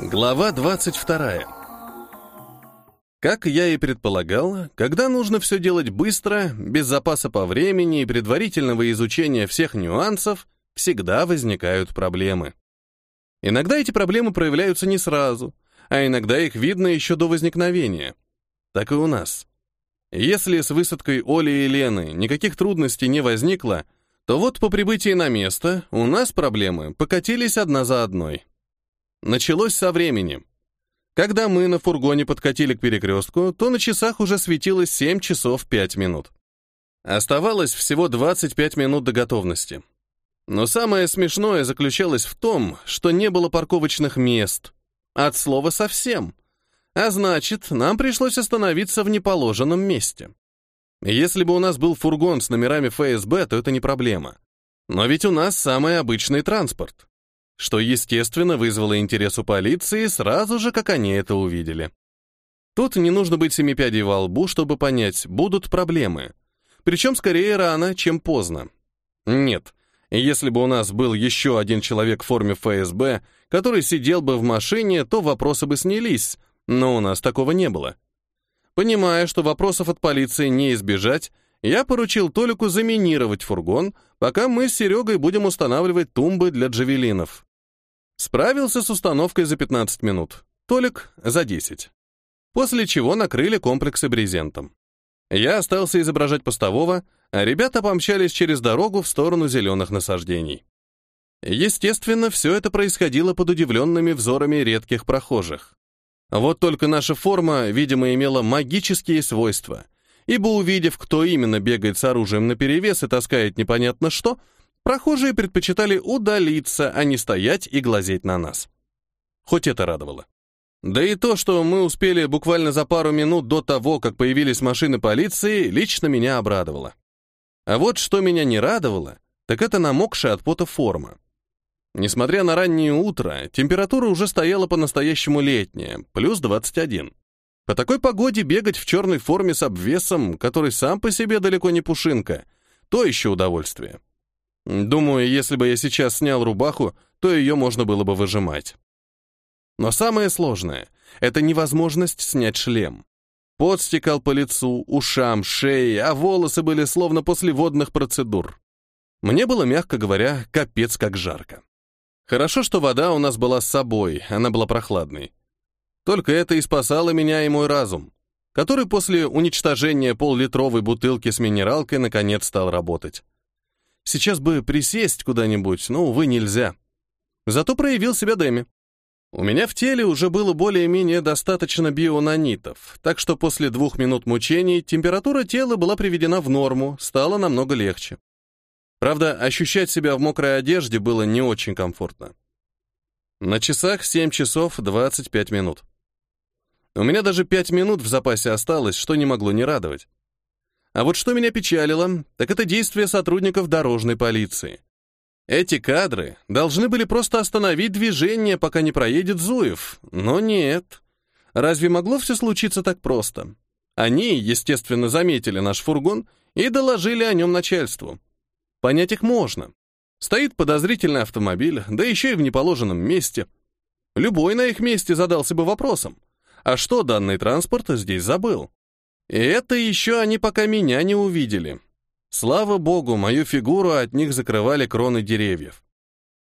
Глава 22. Как я и предполагал, когда нужно все делать быстро, без запаса по времени и предварительного изучения всех нюансов, всегда возникают проблемы. Иногда эти проблемы проявляются не сразу, а иногда их видно еще до возникновения. Так и у нас. Если с высадкой Оли и Лены никаких трудностей не возникло, то вот по прибытии на место у нас проблемы покатились одна за одной. Началось со времени. Когда мы на фургоне подкатили к перекрестку, то на часах уже светилось 7 часов 5 минут. Оставалось всего 25 минут до готовности. Но самое смешное заключалось в том, что не было парковочных мест. От слова совсем. А значит, нам пришлось остановиться в неположенном месте. Если бы у нас был фургон с номерами ФСБ, то это не проблема. Но ведь у нас самый обычный транспорт что, естественно, вызвало интерес у полиции сразу же, как они это увидели. Тут не нужно быть семипядей во лбу, чтобы понять, будут проблемы. Причем скорее рано, чем поздно. Нет, если бы у нас был еще один человек в форме ФСБ, который сидел бы в машине, то вопросы бы снялись, но у нас такого не было. Понимая, что вопросов от полиции не избежать, я поручил Толику заминировать фургон, пока мы с Серегой будем устанавливать тумбы для джавелинов. Справился с установкой за 15 минут. Толик — за 10. После чего накрыли комплексы брезентом. Я остался изображать постового, а ребята помчались через дорогу в сторону зеленых насаждений. Естественно, все это происходило под удивленными взорами редких прохожих. Вот только наша форма, видимо, имела магические свойства, ибо увидев, кто именно бегает с оружием наперевес и таскает непонятно что — Прохожие предпочитали удалиться, а не стоять и глазеть на нас. Хоть это радовало. Да и то, что мы успели буквально за пару минут до того, как появились машины полиции, лично меня обрадовало. А вот что меня не радовало, так это намокшая от пота форма. Несмотря на раннее утро, температура уже стояла по-настоящему летняя, плюс 21. По такой погоде бегать в черной форме с обвесом, который сам по себе далеко не пушинка, то еще удовольствие. Думаю, если бы я сейчас снял рубаху, то ее можно было бы выжимать. Но самое сложное — это невозможность снять шлем. Пот стекал по лицу, ушам, шее, а волосы были словно после водных процедур. Мне было, мягко говоря, капец как жарко. Хорошо, что вода у нас была с собой, она была прохладной. Только это и спасало меня и мой разум, который после уничтожения пол-литровой бутылки с минералкой наконец стал работать. Сейчас бы присесть куда-нибудь, но, увы, нельзя. Зато проявил себя Дэми. У меня в теле уже было более-менее достаточно бионанитов, так что после двух минут мучений температура тела была приведена в норму, стало намного легче. Правда, ощущать себя в мокрой одежде было не очень комфортно. На часах 7 часов 25 минут. У меня даже 5 минут в запасе осталось, что не могло не радовать. А вот что меня печалило, так это действия сотрудников дорожной полиции. Эти кадры должны были просто остановить движение, пока не проедет Зуев, но нет. Разве могло все случиться так просто? Они, естественно, заметили наш фургон и доложили о нем начальству. Понять их можно. Стоит подозрительный автомобиль, да еще и в неположенном месте. Любой на их месте задался бы вопросом, а что данный транспорт здесь забыл? И это еще они пока меня не увидели. Слава богу, мою фигуру от них закрывали кроны деревьев.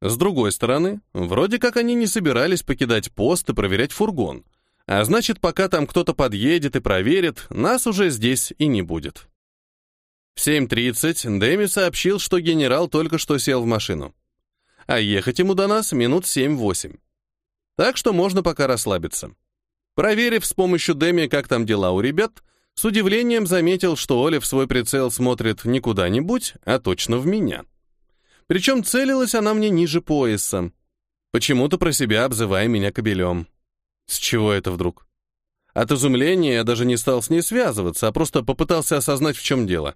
С другой стороны, вроде как они не собирались покидать пост и проверять фургон. А значит, пока там кто-то подъедет и проверит, нас уже здесь и не будет. В 7.30 Дэми сообщил, что генерал только что сел в машину. А ехать ему до нас минут 7-8. Так что можно пока расслабиться. Проверив с помощью Дэми, как там дела у ребят, с удивлением заметил, что Оля в свой прицел смотрит не куда-нибудь, а точно в меня. Причем целилась она мне ниже пояса, почему-то про себя обзывая меня кобелем. С чего это вдруг? От изумления я даже не стал с ней связываться, а просто попытался осознать, в чем дело.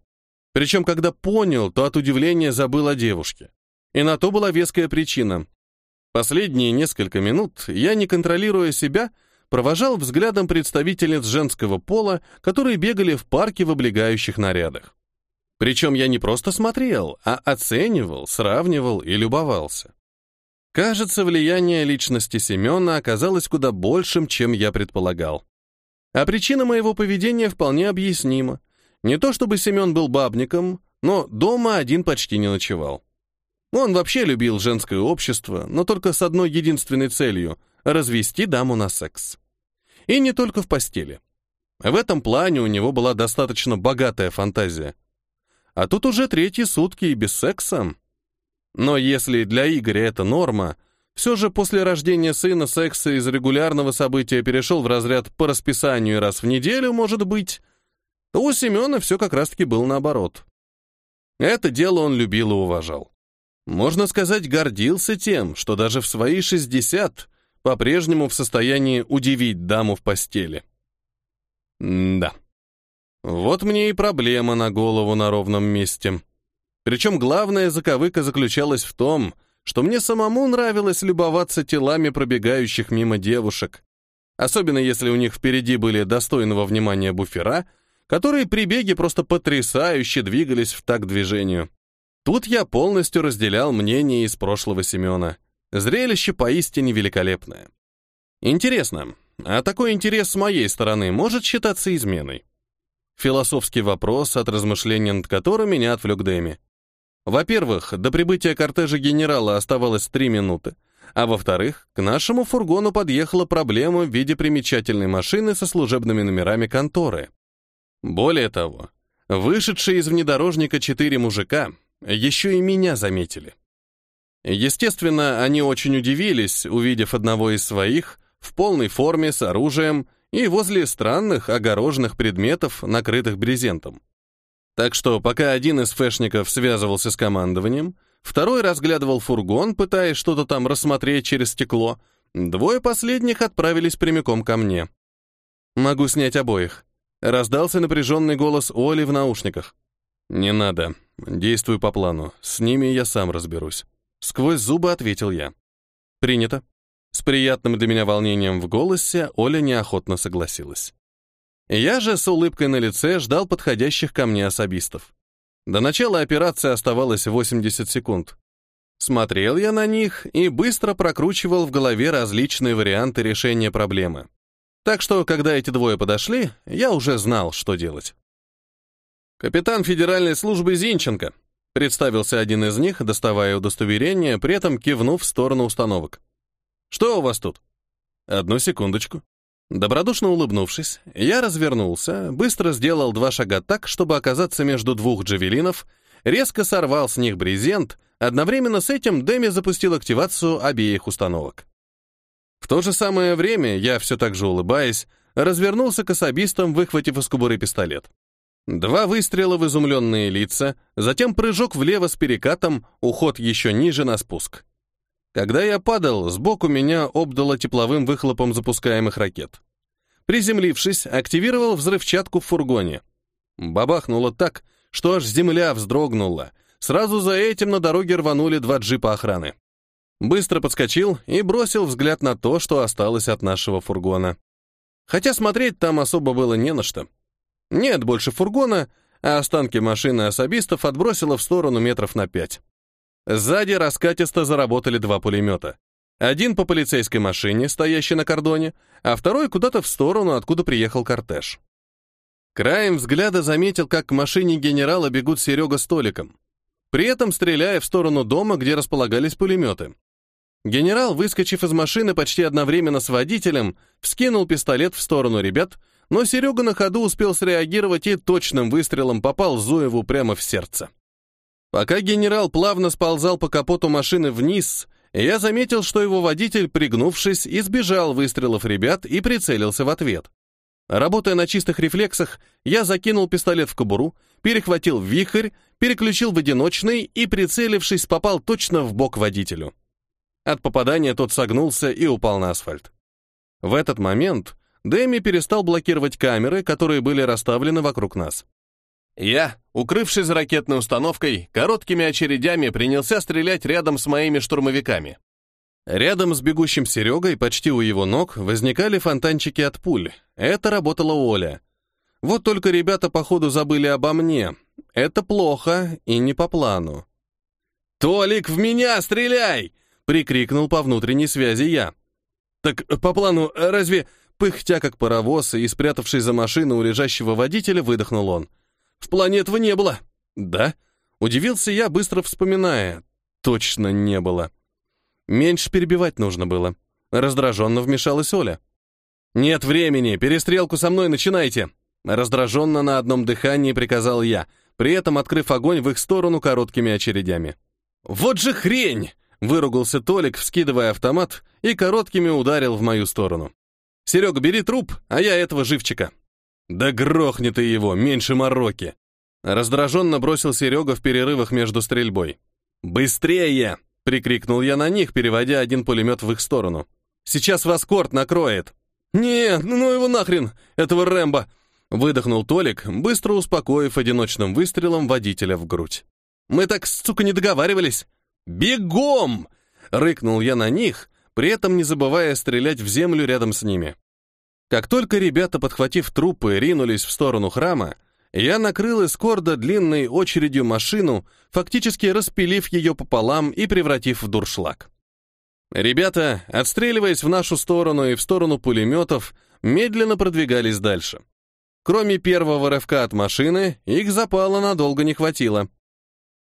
Причем, когда понял, то от удивления забыл о девушке. И на то была веская причина. Последние несколько минут я, не контролируя себя, провожал взглядом представительниц женского пола, которые бегали в парке в облегающих нарядах. Причем я не просто смотрел, а оценивал, сравнивал и любовался. Кажется, влияние личности Семена оказалось куда большим, чем я предполагал. А причина моего поведения вполне объяснима. Не то чтобы Семен был бабником, но дома один почти не ночевал. Он вообще любил женское общество, но только с одной единственной целью — развести даму на секс. И не только в постели. В этом плане у него была достаточно богатая фантазия. А тут уже третьи сутки и без секса. Но если для Игоря это норма, все же после рождения сына секса из регулярного события перешел в разряд по расписанию раз в неделю, может быть, то у Семена все как раз-таки было наоборот. Это дело он любил и уважал. Можно сказать, гордился тем, что даже в свои 60 по-прежнему в состоянии удивить даму в постели. М да. Вот мне и проблема на голову на ровном месте. Причем главная заковыка заключалась в том, что мне самому нравилось любоваться телами пробегающих мимо девушек, особенно если у них впереди были достойного внимания буфера, которые при беге просто потрясающе двигались в такт движению. Тут я полностью разделял мнение из прошлого Семена. Зрелище поистине великолепное. Интересно, а такой интерес с моей стороны может считаться изменой? Философский вопрос, от размышления над которым меня отвлек Дэми. Во-первых, до прибытия кортежа генерала оставалось три минуты, а во-вторых, к нашему фургону подъехала проблема в виде примечательной машины со служебными номерами конторы. Более того, вышедшие из внедорожника четыре мужика еще и меня заметили. Естественно, они очень удивились, увидев одного из своих в полной форме с оружием и возле странных огороженных предметов, накрытых брезентом. Так что пока один из фэшников связывался с командованием, второй разглядывал фургон, пытаясь что-то там рассмотреть через стекло, двое последних отправились прямиком ко мне. «Могу снять обоих», — раздался напряженный голос Оли в наушниках. «Не надо. Действуй по плану. С ними я сам разберусь». Сквозь зубы ответил я. «Принято». С приятным для меня волнением в голосе Оля неохотно согласилась. Я же с улыбкой на лице ждал подходящих ко мне особистов. До начала операции оставалось 80 секунд. Смотрел я на них и быстро прокручивал в голове различные варианты решения проблемы. Так что, когда эти двое подошли, я уже знал, что делать. «Капитан Федеральной службы Зинченко», представился один из них, доставая удостоверение, при этом кивнув в сторону установок. «Что у вас тут?» «Одну секундочку», Добродушно улыбнувшись, я развернулся, быстро сделал два шага так, чтобы оказаться между двух джавелинов, резко сорвал с них брезент, одновременно с этим Дэми запустил активацию обеих установок. В то же самое время я, все так же улыбаясь, развернулся к особистам, выхватив из кобуры пистолет. Два выстрела в изумленные лица, затем прыжок влево с перекатом, уход еще ниже на спуск. Когда я падал, сбоку меня обдало тепловым выхлопом запускаемых ракет. Приземлившись, активировал взрывчатку в фургоне. Бабахнуло так, что аж земля вздрогнула. Сразу за этим на дороге рванули два джипа охраны. Быстро подскочил и бросил взгляд на то, что осталось от нашего фургона. Хотя смотреть там особо было не на что. Нет больше фургона, а останки машины особистов отбросило в сторону метров на пять. Сзади раскатисто заработали два пулемета. Один по полицейской машине, стоящей на кордоне, а второй куда-то в сторону, откуда приехал кортеж. Краем взгляда заметил, как к машине генерала бегут Серега с Толиком, при этом стреляя в сторону дома, где располагались пулеметы. Генерал, выскочив из машины почти одновременно с водителем, вскинул пистолет в сторону ребят, но Серега на ходу успел среагировать и точным выстрелом попал Зуеву прямо в сердце. Пока генерал плавно сползал по капоту машины вниз, я заметил, что его водитель, пригнувшись, избежал выстрелов ребят и прицелился в ответ. Работая на чистых рефлексах, я закинул пистолет в кобуру, перехватил вихрь, переключил в одиночный и, прицелившись, попал точно в бок водителю. От попадания тот согнулся и упал на асфальт. В этот момент Дэми перестал блокировать камеры, которые были расставлены вокруг нас. Я, укрывшись ракетной установкой, короткими очередями принялся стрелять рядом с моими штурмовиками. Рядом с бегущим Серегой, почти у его ног, возникали фонтанчики от пуль. Это работала Оля. Вот только ребята, походу, забыли обо мне. Это плохо и не по плану. «Толик, в меня стреляй!» прикрикнул по внутренней связи я. Так по плану, разве пыхтя как паровоз и спрятавшись за машину у лежащего водителя, выдохнул он. В плане этого не было. Да? Удивился я, быстро вспоминая. Точно не было. Меньше перебивать нужно было. Раздраженно вмешалась Оля. «Нет времени, перестрелку со мной начинайте!» Раздраженно на одном дыхании приказал я, при этом открыв огонь в их сторону короткими очередями. «Вот же хрень!» — выругался Толик, вскидывая автомат, и короткими ударил в мою сторону. «Серега, бери труп, а я этого живчика». «Да грохни ты его, меньше мороки!» Раздраженно бросил Серега в перерывах между стрельбой. «Быстрее!» — прикрикнул я на них, переводя один пулемет в их сторону. «Сейчас вас корт накроет!» «Не, ну его нахрен, этого Рэмбо!» Выдохнул Толик, быстро успокоив одиночным выстрелом водителя в грудь. «Мы так, сука, не договаривались!» «Бегом!» — рыкнул я на них, при этом не забывая стрелять в землю рядом с ними. Как только ребята, подхватив трупы, ринулись в сторону храма, я накрыл из корда длинной очередью машину, фактически распилив ее пополам и превратив в дуршлаг. Ребята, отстреливаясь в нашу сторону и в сторону пулеметов, медленно продвигались дальше. Кроме первого рывка от машины, их запала надолго не хватило.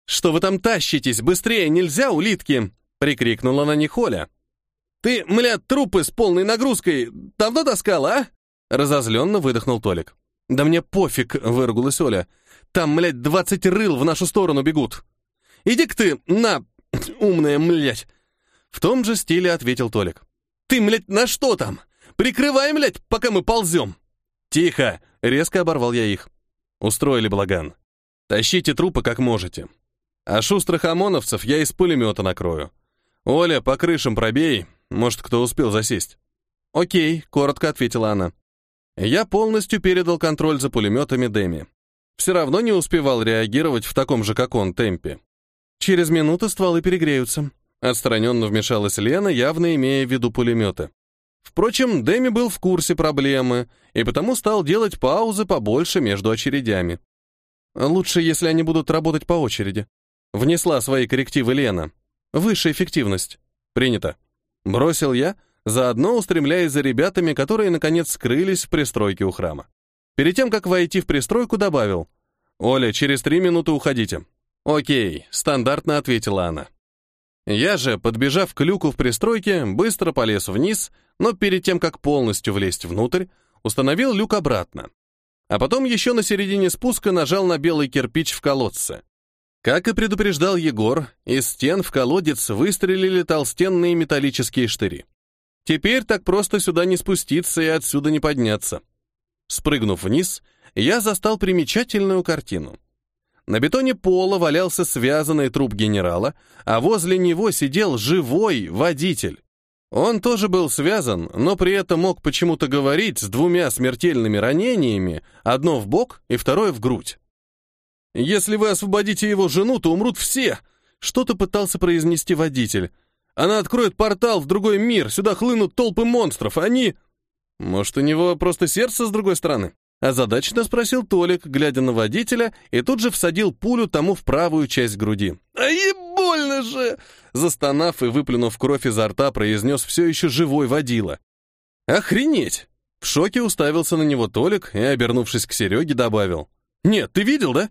«Что вы там тащитесь? Быстрее нельзя, улитки!» — прикрикнула на них Оля. «Ты, мля, трупы с полной нагрузкой давно таскала, а?» Разозленно выдохнул Толик. «Да мне пофиг», — выругалась Оля. «Там, млядь, двадцать рыл в нашу сторону бегут. Иди-ка ты, на, умная, млядь!» В том же стиле ответил Толик. «Ты, млядь, на что там? Прикрывай, млядь, пока мы ползем!» «Тихо!» — резко оборвал я их. Устроили благан. «Тащите трупы как можете. А шустрых ОМОНовцев я из пулемета накрою. Оля, по крышам пробей, может, кто успел засесть». «Окей», — коротко ответила она. Я полностью передал контроль за пулеметами Дэми. Все равно не успевал реагировать в таком же, как он, темпе. Через минуту стволы перегреются. Отстраненно вмешалась Лена, явно имея в виду пулеметы. Впрочем, Дэми был в курсе проблемы, и потому стал делать паузы побольше между очередями. Лучше, если они будут работать по очереди. Внесла свои коррективы Лена. Высшая эффективность. Принято. Бросил я, заодно устремляясь за ребятами, которые, наконец, скрылись в пристройке у храма. Перед тем, как войти в пристройку, добавил, «Оля, через три минуты уходите». «Окей», — стандартно ответила она. Я же, подбежав к люку в пристройке, быстро полез вниз, но перед тем, как полностью влезть внутрь, установил люк обратно. А потом еще на середине спуска нажал на белый кирпич в колодце. Как и предупреждал Егор, из стен в колодец выстрелили толстенные металлические штыри. Теперь так просто сюда не спуститься и отсюда не подняться. Спрыгнув вниз, я застал примечательную картину. На бетоне пола валялся связанный труп генерала, а возле него сидел живой водитель. Он тоже был связан, но при этом мог почему-то говорить с двумя смертельными ранениями, одно в бок и второе в грудь. «Если вы освободите его жену, то умрут все!» Что-то пытался произнести водитель, она откроет портал в другой мир, сюда хлынут толпы монстров, они... Может, у него просто сердце с другой стороны? Озадаченно спросил Толик, глядя на водителя, и тут же всадил пулю тому в правую часть груди. «Ай, больно же!» Застонав и выплюнув кровь изо рта, произнес все еще живой водила. «Охренеть!» В шоке уставился на него Толик и, обернувшись к Сереге, добавил. «Нет, ты видел, да?»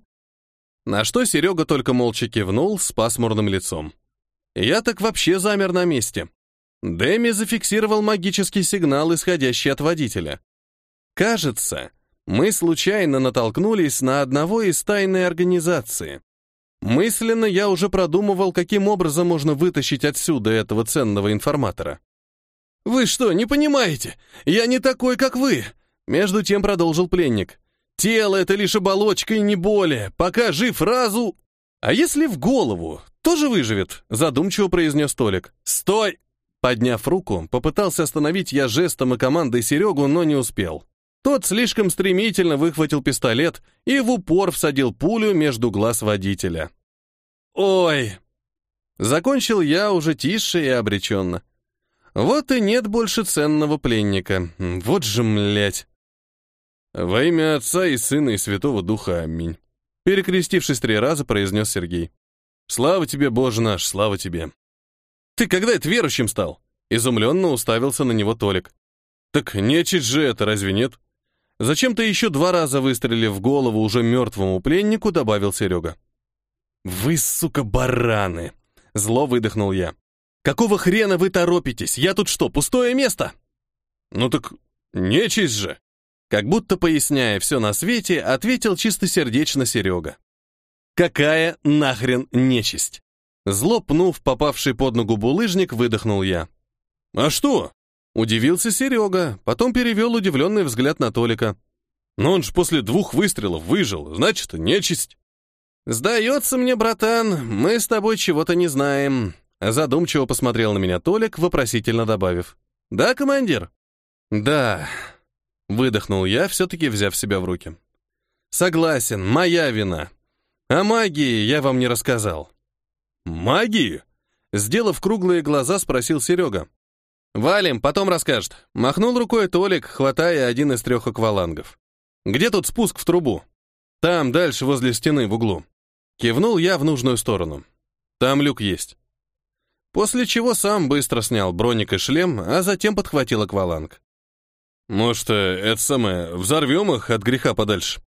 На что Серега только молча кивнул с пасмурным лицом. Я так вообще замер на месте. Дэми зафиксировал магический сигнал, исходящий от водителя. Кажется, мы случайно натолкнулись на одного из тайной организации. Мысленно я уже продумывал, каким образом можно вытащить отсюда этого ценного информатора. «Вы что, не понимаете? Я не такой, как вы!» Между тем продолжил пленник. «Тело — это лишь оболочка и не более. Пока жив разу...» «А если в голову? Тоже выживет?» — задумчиво произнес Толик. «Стой!» Подняв руку, попытался остановить я жестом и командой Серегу, но не успел. Тот слишком стремительно выхватил пистолет и в упор всадил пулю между глаз водителя. «Ой!» Закончил я уже тише и обреченно. Вот и нет больше ценного пленника. Вот же, млять. Во имя Отца и Сына и Святого Духа, аминь. Перекрестившись три раза, произнес Сергей. «Слава тебе, Боже наш, слава тебе!» Ты когда это верующим стал? Изумленно уставился на него Толик. Так нечисть же это, разве нет? Зачем-то еще два раза выстрелив в голову уже мертвому пленнику, добавил Серега. «Вы, сука, бараны!» Зло выдохнул я. «Какого хрена вы торопитесь? Я тут что, пустое место?» «Ну так нечисть же!» Как будто поясняя все на свете, ответил чистосердечно Серега. «Какая нахрен нечисть?» Зло пнув попавший под ногу булыжник, выдохнул я. «А что?» Удивился Серега, потом перевел удивленный взгляд на Толика. «Но он же после двух выстрелов выжил, значит, нечисть». «Сдается мне, братан, мы с тобой чего-то не знаем», задумчиво посмотрел на меня Толик, вопросительно добавив. «Да, командир?» «Да», — выдохнул я, все-таки взяв себя в руки. «Согласен, моя вина. О магии я вам не рассказал». «Магии?» Сделав круглые глаза, спросил Серега. «Валим, потом расскажет». Махнул рукой Толик, хватая один из трех аквалангов. «Где тут спуск в трубу?» «Там, дальше, возле стены, в углу». Кивнул я в нужную сторону. «Там люк есть». После чего сам быстро снял броник и шлем, а затем подхватил акваланг. «Может, э, это самое, взорвем их от греха подальше?»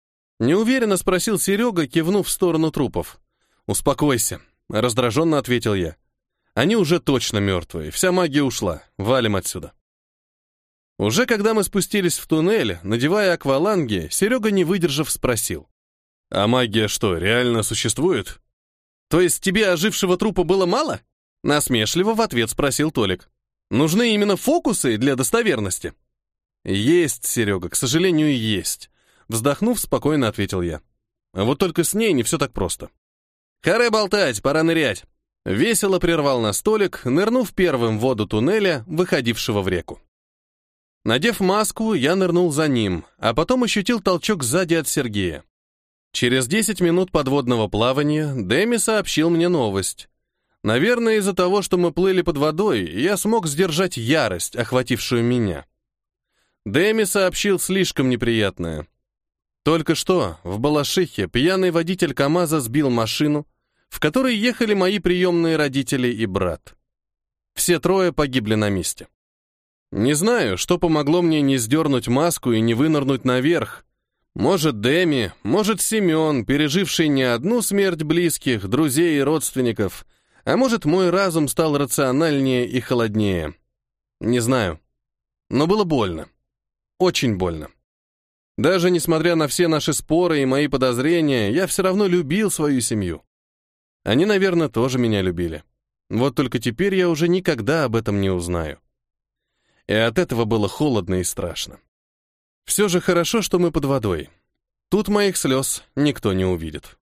Неуверенно спросил Серега, кивнув в сторону трупов. «Успокойся», — раздраженно ответил я. Они уже точно мертвые, вся магия ушла, валим отсюда. Уже когда мы спустились в туннель, надевая акваланги, Серега, не выдержав, спросил. «А магия что, реально существует?» «То есть тебе ожившего трупа было мало?» Насмешливо в ответ спросил Толик. «Нужны именно фокусы для достоверности?» «Есть, Серега, к сожалению, есть», — вздохнув, спокойно ответил я. «А вот только с ней не все так просто». «Харе болтать, пора нырять», Весело прервал на столик, нырнув первым в воду туннеля, выходившего в реку. Надев маску, я нырнул за ним, а потом ощутил толчок сзади от Сергея. Через 10 минут подводного плавания Дэми сообщил мне новость. Наверное, из-за того, что мы плыли под водой, я смог сдержать ярость, охватившую меня. Дэми сообщил слишком неприятное. Только что в Балашихе пьяный водитель КамАЗа сбил машину, в которой ехали мои приемные родители и брат. Все трое погибли на месте. Не знаю, что помогло мне не сдернуть маску и не вынырнуть наверх. Может, Дэми, может, Семен, переживший не одну смерть близких, друзей и родственников, а может, мой разум стал рациональнее и холоднее. Не знаю. Но было больно. Очень больно. Даже несмотря на все наши споры и мои подозрения, я все равно любил свою семью. Они, наверное, тоже меня любили. Вот только теперь я уже никогда об этом не узнаю. И от этого было холодно и страшно. Все же хорошо, что мы под водой. Тут моих слез никто не увидит.